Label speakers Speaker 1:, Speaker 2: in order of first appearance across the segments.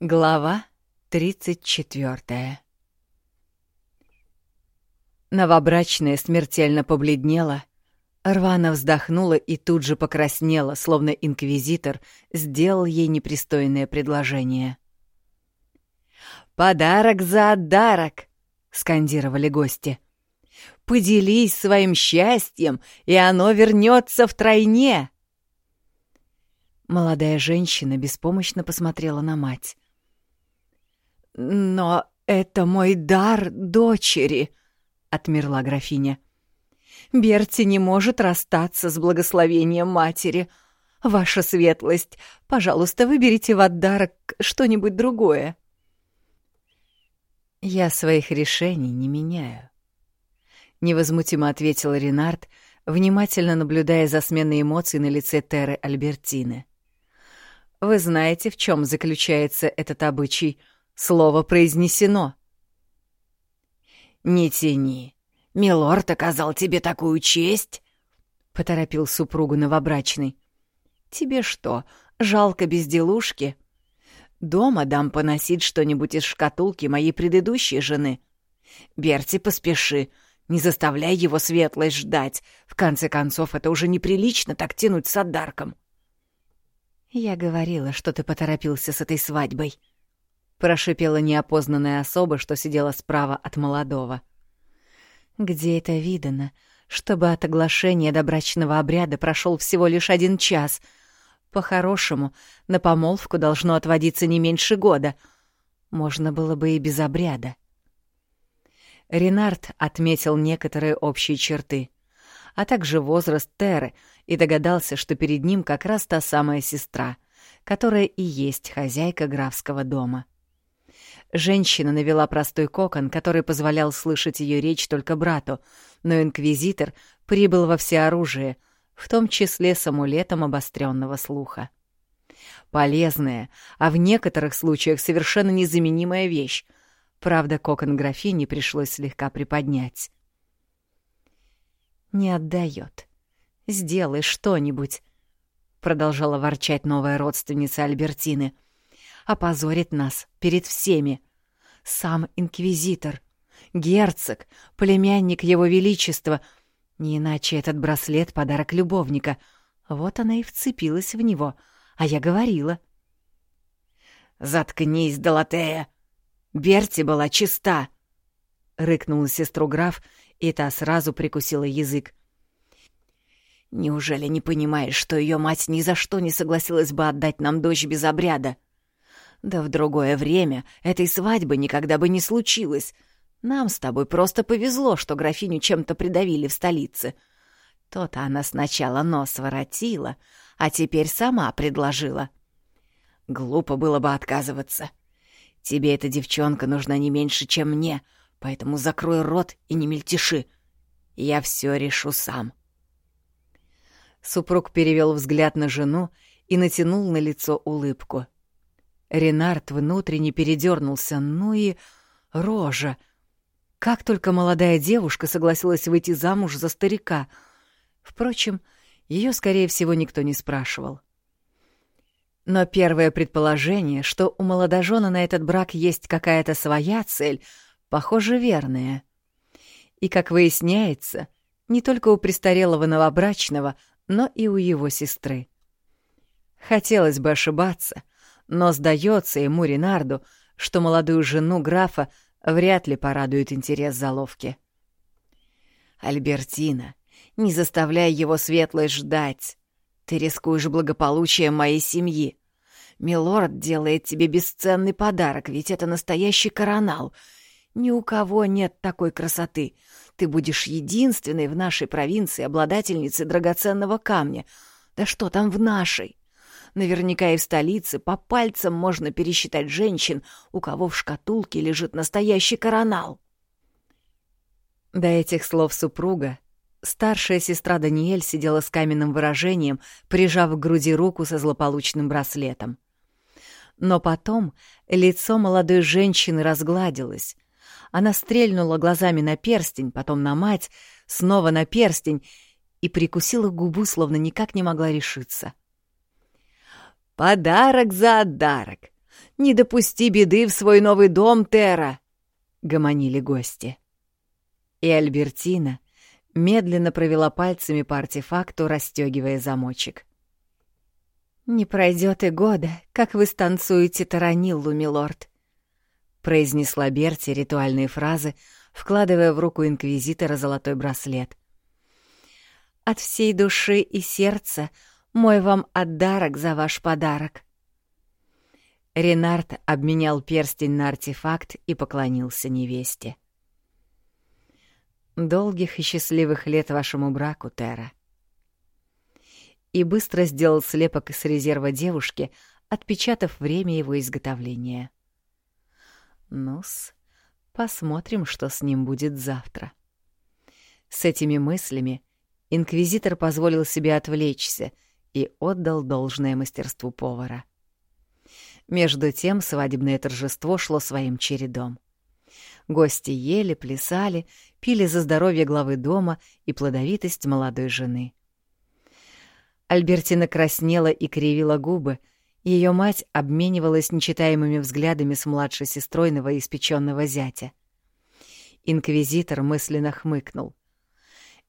Speaker 1: Глава 34 Новобрачная смертельно побледнела, рвано вздохнула и тут же покраснела, словно инквизитор сделал ей непристойное предложение. «Подарок за отдарок!» — скандировали гости. «Поделись своим счастьем, и оно вернется втройне!» Молодая женщина беспомощно посмотрела на мать. «Но это мой дар дочери», — отмерла графиня. «Берти не может расстаться с благословением матери. Ваша светлость, пожалуйста, выберите в отдарок что-нибудь другое». «Я своих решений не меняю», — невозмутимо ответил Ренард, внимательно наблюдая за сменой эмоций на лице Теры Альбертины. «Вы знаете, в чем заключается этот обычай — Слово произнесено. «Не тяни. Милорд оказал тебе такую честь?» — поторопил супругу новобрачный. «Тебе что, жалко безделушки? Дома дам поносить что-нибудь из шкатулки моей предыдущей жены. Берти, поспеши, не заставляй его светлость ждать. В конце концов, это уже неприлично так тянуть с отдарком». «Я говорила, что ты поторопился с этой свадьбой», прошипела неопознанная особа, что сидела справа от молодого. Где это видано, чтобы от оглашения до брачного обряда прошел всего лишь один час? По-хорошему, на помолвку должно отводиться не меньше года. Можно было бы и без обряда. Ренард отметил некоторые общие черты, а также возраст Теры и догадался, что перед ним как раз та самая сестра, которая и есть хозяйка графского дома. Женщина навела простой кокон, который позволял слышать ее речь только брату, но инквизитор прибыл во всеоружие, в том числе с амулетом обостренного слуха. Полезная, а в некоторых случаях совершенно незаменимая вещь. Правда, кокон графини пришлось слегка приподнять. «Не отдает. Сделай что-нибудь», — продолжала ворчать новая родственница Альбертины — опозорит нас перед всеми. Сам инквизитор, герцог, племянник его величества. Не иначе этот браслет — подарок любовника. Вот она и вцепилась в него, а я говорила. «Заткнись, Долотея! Берти была чиста!» — рыкнул сестру граф, и та сразу прикусила язык. «Неужели не понимаешь, что ее мать ни за что не согласилась бы отдать нам дочь без обряда?» Да в другое время этой свадьбы никогда бы не случилось. Нам с тобой просто повезло, что графиню чем-то придавили в столице. То-то она сначала нос воротила, а теперь сама предложила. Глупо было бы отказываться. Тебе эта девчонка нужна не меньше, чем мне, поэтому закрой рот и не мельтеши. Я все решу сам. Супруг перевел взгляд на жену и натянул на лицо улыбку — Ренард внутренне передернулся, ну и рожа. Как только молодая девушка согласилась выйти замуж за старика. Впрочем, ее, скорее всего, никто не спрашивал. Но первое предположение, что у молодожена на этот брак есть какая-то своя цель, похоже, верное. И, как выясняется, не только у престарелого новобрачного, но и у его сестры. Хотелось бы ошибаться — но сдается ему Ренарду, что молодую жену графа вряд ли порадует интерес заловки. «Альбертина, не заставляй его светлость ждать. Ты рискуешь благополучием моей семьи. Милорд делает тебе бесценный подарок, ведь это настоящий коронал. Ни у кого нет такой красоты. Ты будешь единственной в нашей провинции обладательницей драгоценного камня. Да что там в нашей? Наверняка и в столице по пальцам можно пересчитать женщин, у кого в шкатулке лежит настоящий коронал. До этих слов супруга старшая сестра Даниэль сидела с каменным выражением, прижав к груди руку со злополучным браслетом. Но потом лицо молодой женщины разгладилось. Она стрельнула глазами на перстень, потом на мать, снова на перстень и прикусила губу, словно никак не могла решиться. — Подарок за отдарок. Не допусти беды в свой новый дом, Тера!» — гомонили гости. И Альбертина медленно провела пальцами по артефакту, расстегивая замочек. «Не пройдет и года, как вы станцуете тараниллу, милорд», — произнесла Берти ритуальные фразы, вкладывая в руку инквизитора золотой браслет. «От всей души и сердца мой вам отдарок за ваш подарок». Ренард обменял перстень на артефакт и поклонился невесте. «Долгих и счастливых лет вашему браку, Тера». И быстро сделал слепок из резерва девушки, отпечатав время его изготовления. Ну-с, посмотрим, что с ним будет завтра. С этими мыслями инквизитор позволил себе отвлечься и отдал должное мастерству повара — между тем свадебное торжество шло своим чередом. Гости ели, плясали, пили за здоровье главы дома и плодовитость молодой жены. Альбертина краснела и кривила губы, ее мать обменивалась нечитаемыми взглядами с младшей сестрой новоиспеченного зятя. Инквизитор мысленно хмыкнул.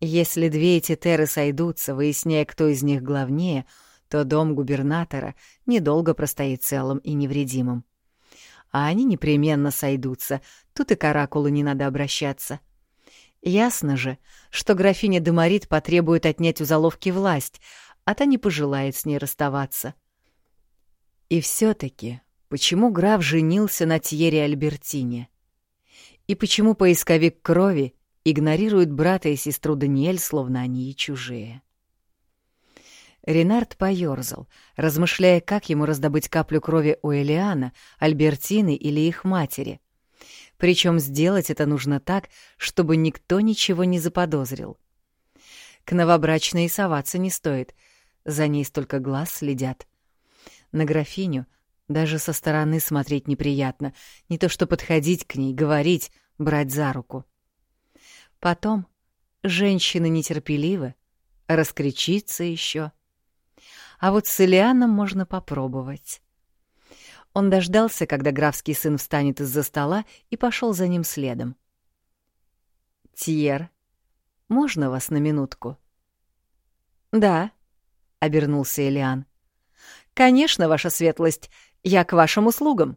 Speaker 1: Если две эти теры сойдутся, выясняя, кто из них главнее — то дом губернатора недолго простоит целым и невредимым. А они непременно сойдутся, тут и к оракулу не надо обращаться. Ясно же, что графиня Демарит потребует отнять у заловки власть, а та не пожелает с ней расставаться. И все-таки, почему граф женился на Тьере Альбертине? И почему поисковик крови игнорирует брата и сестру Даниэль, словно они и чужие? Ренард поёрзал, размышляя, как ему раздобыть каплю крови у Элиана, Альбертины или их матери. Причем сделать это нужно так, чтобы никто ничего не заподозрил. К новобрачной соваться не стоит, за ней столько глаз следят. На графиню даже со стороны смотреть неприятно, не то что подходить к ней, говорить, брать за руку. Потом женщины нетерпеливы, раскричится еще — а вот с Элианом можно попробовать. Он дождался, когда графский сын встанет из-за стола, и пошел за ним следом. «Тьер, можно вас на минутку?» «Да», — обернулся Элиан. «Конечно, ваша светлость, я к вашим услугам».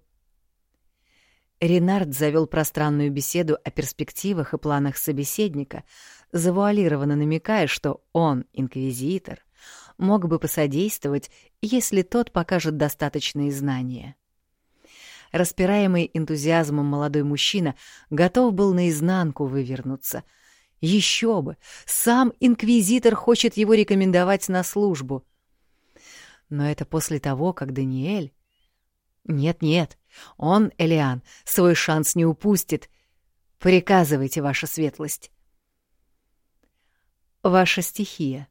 Speaker 1: Ренард завел пространную беседу о перспективах и планах собеседника, завуалированно намекая, что он, инквизитор, мог бы посодействовать, если тот покажет достаточные знания. Распираемый энтузиазмом молодой мужчина готов был наизнанку вывернуться. Еще бы! Сам инквизитор хочет его рекомендовать на службу. Но это после того, как Даниэль... Нет-нет, он, Элиан, свой шанс не упустит. Приказывайте, ваша светлость. Ваша стихия.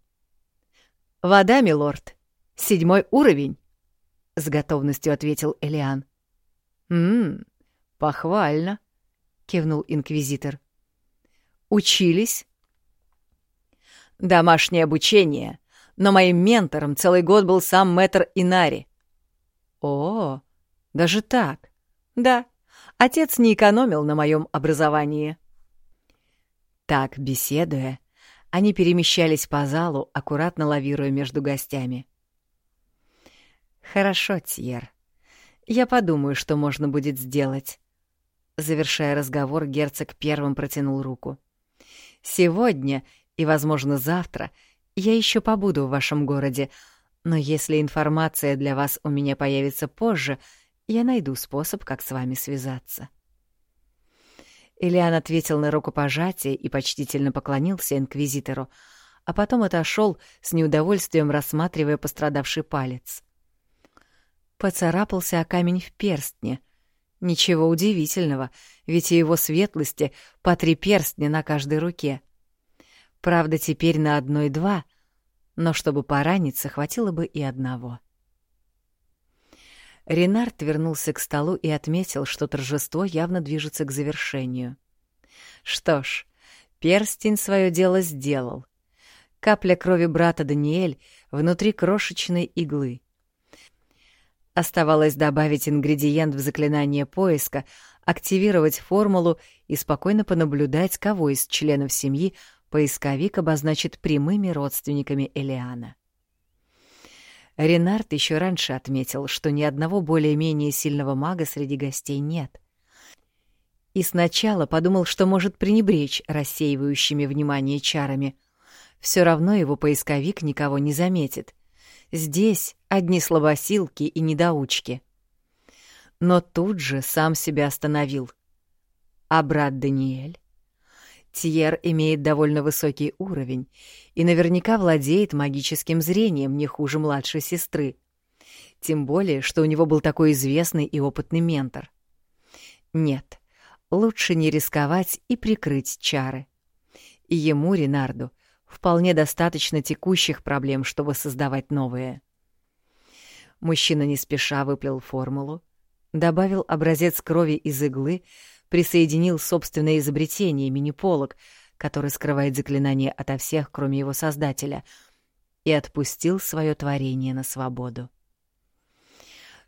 Speaker 1: «Вода, милорд. Седьмой уровень», — с готовностью ответил Элиан. «Ммм, похвально», — кивнул инквизитор. «Учились?» «Домашнее обучение, но моим ментором целый год был сам мэтр Инари». «О, даже так?» «Да, отец не экономил на моем образовании». Так, беседуя, они перемещались по залу, аккуратно лавируя между гостями. «Хорошо, Тьер. Я подумаю, что можно будет сделать». Завершая разговор, герцог первым протянул руку. «Сегодня и, возможно, завтра я еще побуду в вашем городе, но если информация для вас у меня появится позже, я найду способ, как с вами связаться». Ильян ответил на рукопожатие и почтительно поклонился инквизитору, а потом отошел с неудовольствием, рассматривая пострадавший палец. Поцарапался о камень в перстне. Ничего удивительного, ведь и его светлости по три перстня на каждой руке. Правда, теперь на одной два, но чтобы пораниться, хватило бы и одного. Ренард вернулся к столу и отметил, что торжество явно движется к завершению. Что ж, перстень свое дело сделал. Капля крови брата Даниэль внутри крошечной иглы. Оставалось добавить ингредиент в заклинание поиска, активировать формулу и спокойно понаблюдать, кого из членов семьи поисковик обозначит прямыми родственниками Элиана. Ренард еще раньше отметил, что ни одного более-менее сильного мага среди гостей нет. И сначала подумал, что может пренебречь рассеивающими внимание чарами. Все равно его поисковик никого не заметит. Здесь одни слабосилки и недоучки. Но тут же сам себя остановил. А брат Даниэль? Тьер имеет довольно высокий уровень и наверняка владеет магическим зрением не хуже младшей сестры. Тем более, что у него был такой известный и опытный ментор. Нет, лучше не рисковать и прикрыть чары. И ему, Ренарду, вполне достаточно текущих проблем, чтобы создавать новые. Мужчина не спеша выплел формулу, добавил образец крови из иглы, присоединил собственное изобретение мини-полог, который скрывает заклинание ото всех, кроме его создателя, и отпустил свое творение на свободу.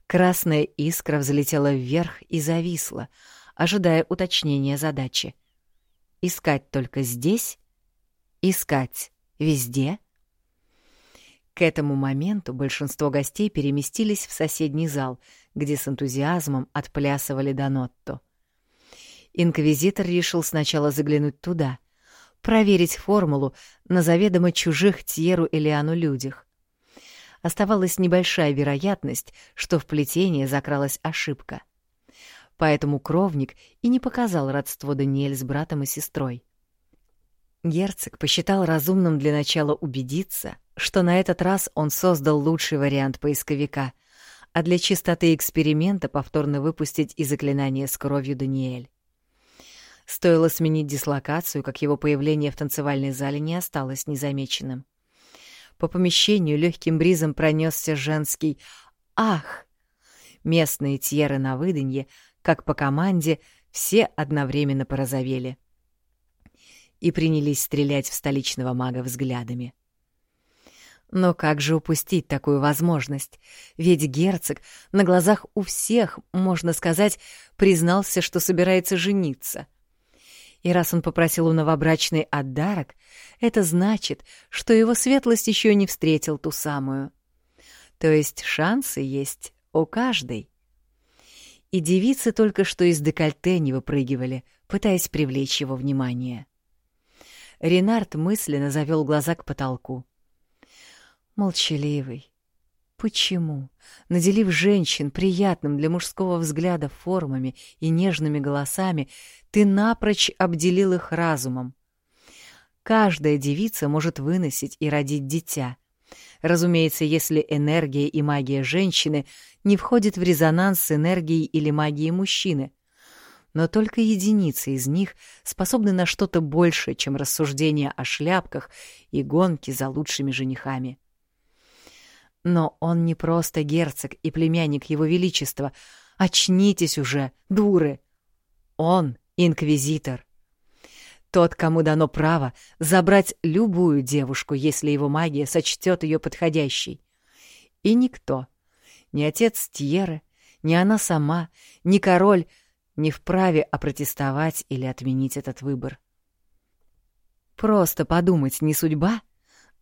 Speaker 1: Красная искра взлетела вверх и зависла, ожидая уточнения задачи. Искать только здесь? Искать везде? К этому моменту большинство гостей переместились в соседний зал, где с энтузиазмом отплясывали Донотто. Инквизитор решил сначала заглянуть туда, проверить формулу на заведомо чужих Тьеру Элиану людях. Оставалась небольшая вероятность, что в плетении закралась ошибка. Поэтому кровник и не показал родство Даниэль с братом и сестрой. Герцог посчитал разумным для начала убедиться, что на этот раз он создал лучший вариант поисковика, а для чистоты эксперимента повторно выпустить и заклинание с кровью Даниэль. Стоило сменить дислокацию, как его появление в танцевальной зале не осталось незамеченным. По помещению легким бризом пронесся женский «Ах!». Местные тьеры на выданье, как по команде, все одновременно порозовели и принялись стрелять в столичного мага взглядами. Но как же упустить такую возможность? Ведь герцог на глазах у всех, можно сказать, признался, что собирается жениться. И раз он попросил у новобрачной отдарок, это значит, что его светлость еще не встретил ту самую. То есть шансы есть у каждой. И девицы только что из декольте не выпрыгивали, пытаясь привлечь его внимание. Ренард мысленно завел глаза к потолку. Молчаливый, Почему, наделив женщин приятным для мужского взгляда формами и нежными голосами, ты напрочь обделил их разумом? Каждая девица может выносить и родить дитя. Разумеется, если энергия и магия женщины не входят в резонанс с энергией или магией мужчины. Но только единицы из них способны на что-то большее, чем рассуждения о шляпках и гонки за лучшими женихами. Но он не просто герцог и племянник его величества. Очнитесь уже, дуры! Он — инквизитор. Тот, кому дано право забрать любую девушку, если его магия сочтет ее подходящей. И никто, ни отец Тьеры, ни она сама, ни король не вправе опротестовать или отменить этот выбор. Просто подумать не судьба —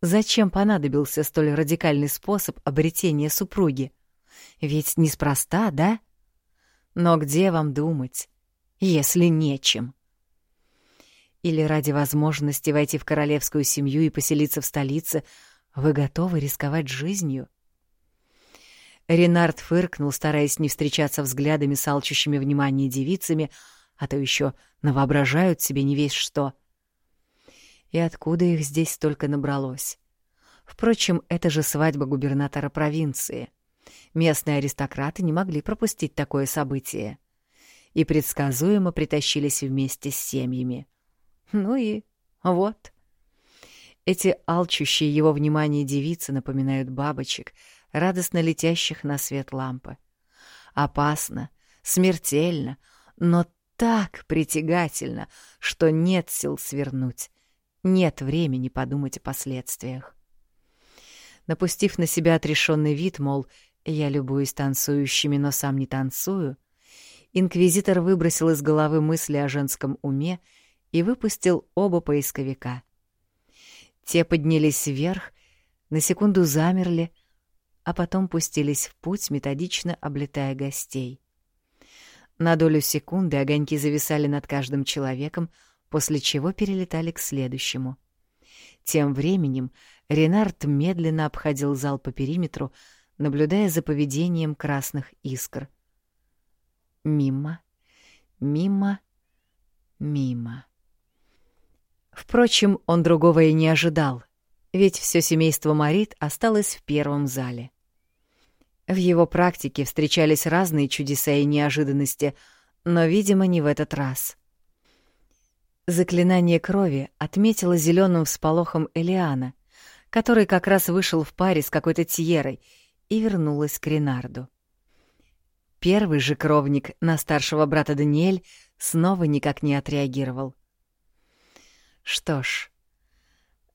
Speaker 1: Зачем понадобился столь радикальный способ обретения супруги? Ведь неспроста, да? Но где вам думать, если нечем? Или ради возможности войти в королевскую семью и поселиться в столице вы готовы рисковать жизнью? Ренард фыркнул, стараясь не встречаться взглядами с алчущими внимание девицами, а то еще навоображают себе не весь что — и откуда их здесь столько набралось? Впрочем, это же свадьба губернатора провинции. Местные аристократы не могли пропустить такое событие. И предсказуемо притащились вместе с семьями. Ну и вот. Эти алчущие его внимание девицы напоминают бабочек, радостно летящих на свет лампы. Опасно, смертельно, но так притягательно, что нет сил свернуть, нет времени подумать о последствиях. Напустив на себя отрешенный вид, мол, Я любуюсь танцующими, но сам не танцую. Инквизитор выбросил из головы мысли о женском уме и выпустил оба поисковика. Те поднялись вверх, на секунду замерли, а потом пустились в путь, методично облетая гостей. На долю секунды огоньки зависали над каждым человеком, после чего перелетали к следующему. Тем временем Ренард медленно обходил зал по периметру, наблюдая за поведением красных искр. Мимо, мимо, мимо. Впрочем, он другого и не ожидал, ведь все семейство Марит осталось в первом зале. В его практике встречались разные чудеса и неожиданности, но, видимо, не в этот раз. Заклинание крови отметило зеленым всполохом Элиана, который как раз вышел в паре с какой-то Тьерой и вернулась к Ренарду. Первый же кровник на старшего брата Даниэль снова никак не отреагировал. Что ж,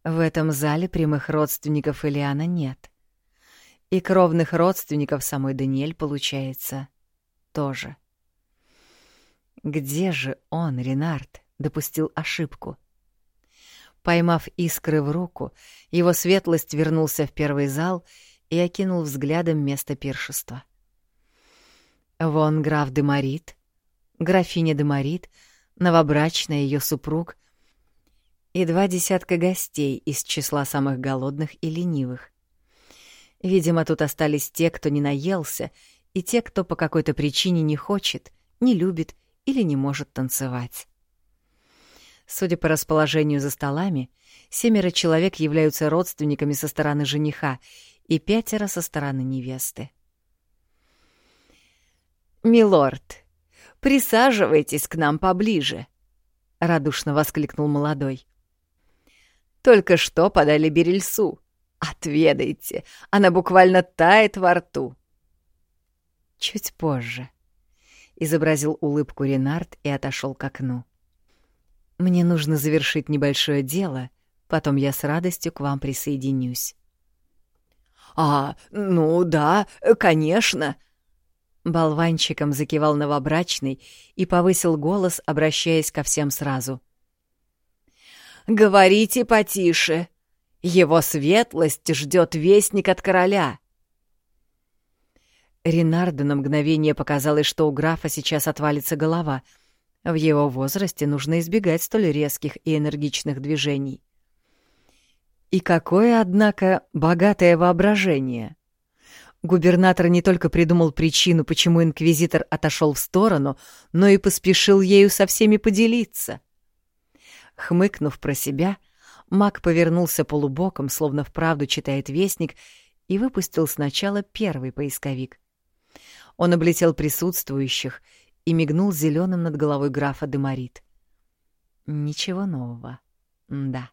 Speaker 1: в этом зале прямых родственников Элиана нет. И кровных родственников самой Даниэль, получается, тоже. Где же он, Ренард, допустил ошибку? — Поймав искры в руку, его светлость вернулся в первый зал и окинул взглядом место пиршества. Вон граф Демарит, графиня Демарит, новобрачная ее супруг и два десятка гостей из числа самых голодных и ленивых. Видимо, тут остались те, кто не наелся, и те, кто по какой-то причине не хочет, не любит или не может танцевать. Судя по расположению за столами, семеро человек являются родственниками со стороны жениха и пятеро со стороны невесты. «Милорд, присаживайтесь к нам поближе», — радушно воскликнул молодой. «Только что подали берельсу. Отведайте, она буквально тает во рту». «Чуть позже», — изобразил улыбку Ренард и отошел к окну. Мне нужно завершить небольшое дело, потом я с радостью к вам присоединюсь. А, ну да, конечно. Болванчиком закивал новобрачный и повысил голос, обращаясь ко всем сразу. Говорите потише. Его светлость ждет вестник от короля. Ренарду на мгновение показалось, что у графа сейчас отвалится голова — в его возрасте нужно избегать столь резких и энергичных движений. И какое, однако, богатое воображение! Губернатор не только придумал причину, почему инквизитор отошел в сторону, но и поспешил ею со всеми поделиться. Хмыкнув про себя, маг повернулся полубоком, словно вправду читает вестник, и выпустил сначала первый поисковик. Он облетел присутствующих и мигнул зеленым над головой графа Демарит. Ничего нового. Да.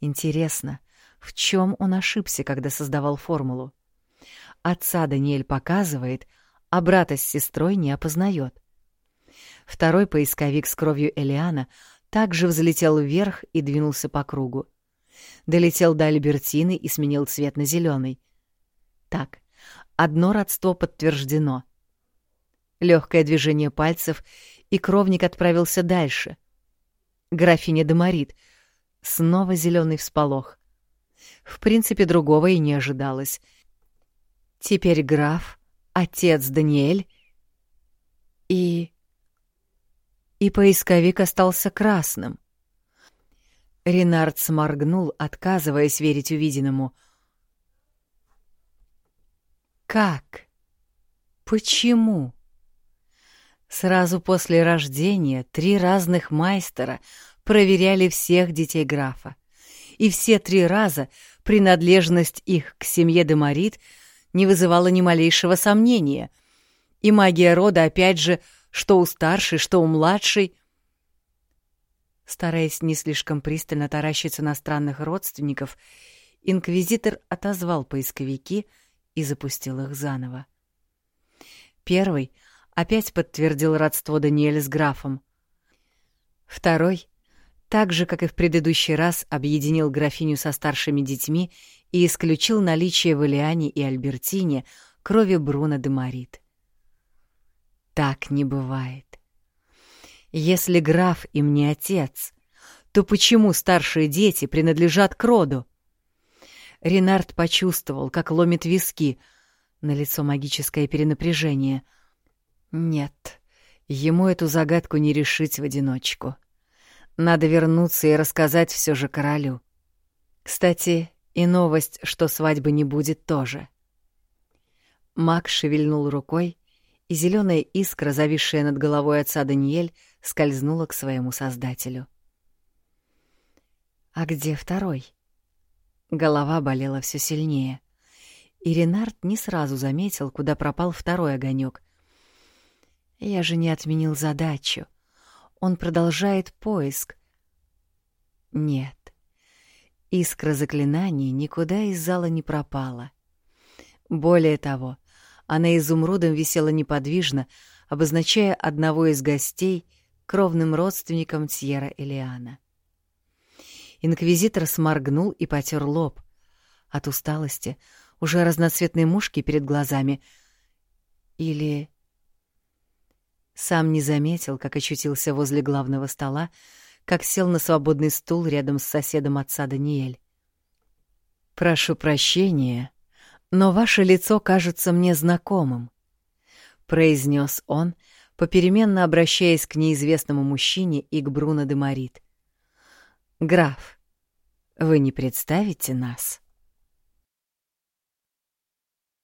Speaker 1: Интересно, в чем он ошибся, когда создавал формулу? Отца Даниэль показывает, а брата с сестрой не опознает. Второй поисковик с кровью Элиана также взлетел вверх и двинулся по кругу. Долетел до Альбертины и сменил цвет на зеленый. Так, одно родство подтверждено — Легкое движение пальцев, и кровник отправился дальше. Графиня Демарит. Снова зеленый всполох. В принципе, другого и не ожидалось. Теперь граф, отец Даниэль и... И поисковик остался красным. Ренард сморгнул, отказываясь верить увиденному. «Как? Почему?» Сразу после рождения три разных майстера проверяли всех детей графа. И все три раза принадлежность их к семье Демарит не вызывала ни малейшего сомнения. И магия рода, опять же, что у старшей, что у младшей. Стараясь не слишком пристально таращиться на странных родственников, инквизитор отозвал поисковики и запустил их заново. Первый — опять подтвердил родство Даниэля с графом. Второй, так же, как и в предыдущий раз, объединил графиню со старшими детьми и исключил наличие в Элиане и Альбертине крови Бруно де Марит. Так не бывает. Если граф им не отец, то почему старшие дети принадлежат к роду? Ренард почувствовал, как ломит виски, на лицо магическое перенапряжение. Нет, ему эту загадку не решить в одиночку. Надо вернуться и рассказать все же королю. Кстати, и новость, что свадьбы не будет, тоже. Маг шевельнул рукой, и зеленая искра, зависшая над головой отца Даниэль, скользнула к своему создателю. А где второй? Голова болела все сильнее. И Ренард не сразу заметил, куда пропал второй огонек. Я же не отменил задачу. Он продолжает поиск. Нет. Искра заклинаний никуда из зала не пропала. Более того, она изумрудом висела неподвижно, обозначая одного из гостей кровным родственником Тьера Элиана. Инквизитор сморгнул и потер лоб. От усталости уже разноцветные мушки перед глазами. Или... Сам не заметил, как очутился возле главного стола, как сел на свободный стул рядом с соседом отца Даниэль. «Прошу прощения, но ваше лицо кажется мне знакомым», — произнес он, попеременно обращаясь к неизвестному мужчине и к Бруно де Марит. «Граф, вы не представите нас?»